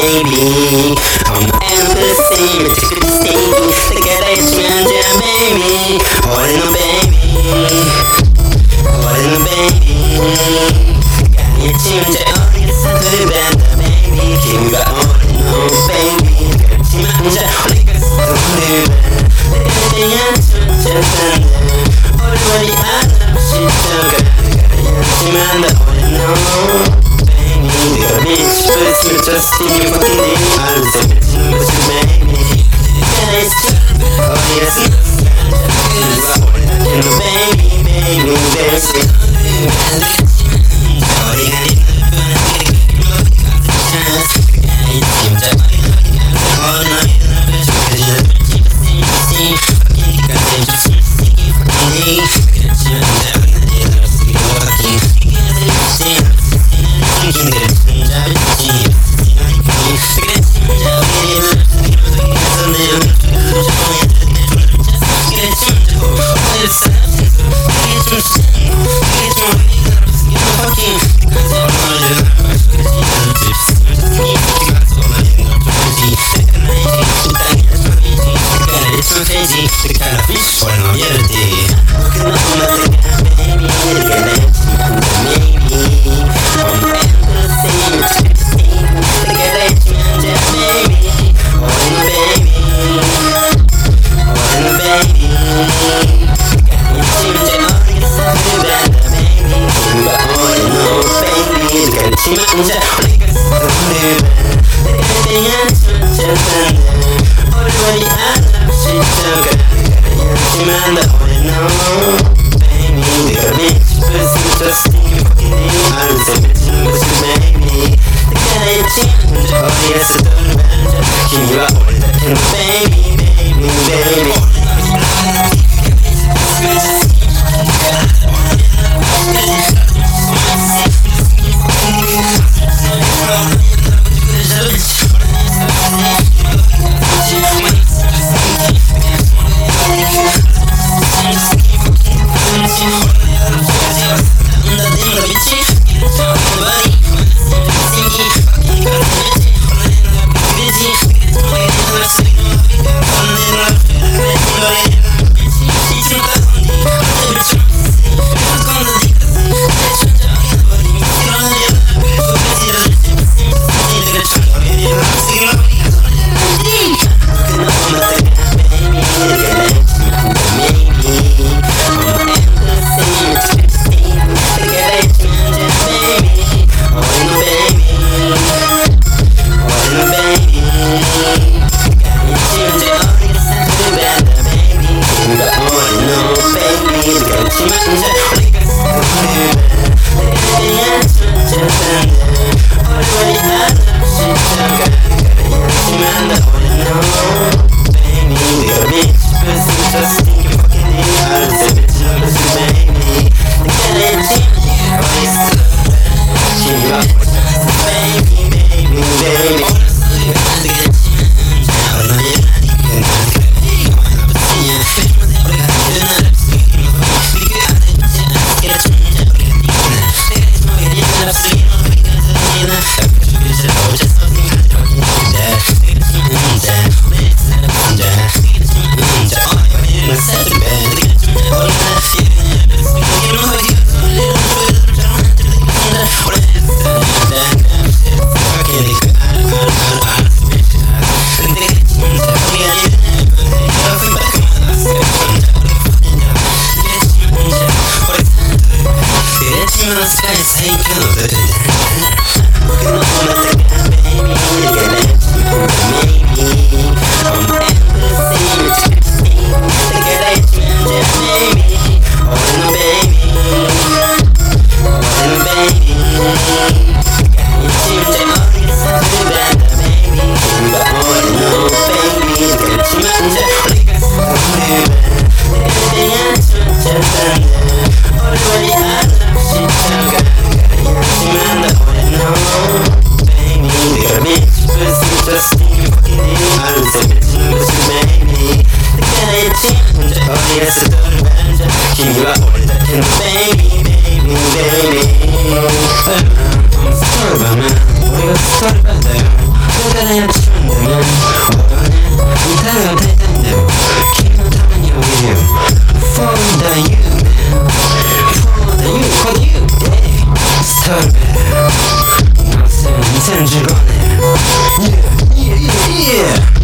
Baby. The galaxy, baby. I'm baby. In baby? Baby? Got me your baby. Baby. feci Çıkar onu yırdı Kırmızı kırmızı Sky, say, 2015年 Yeah, yeah, yeah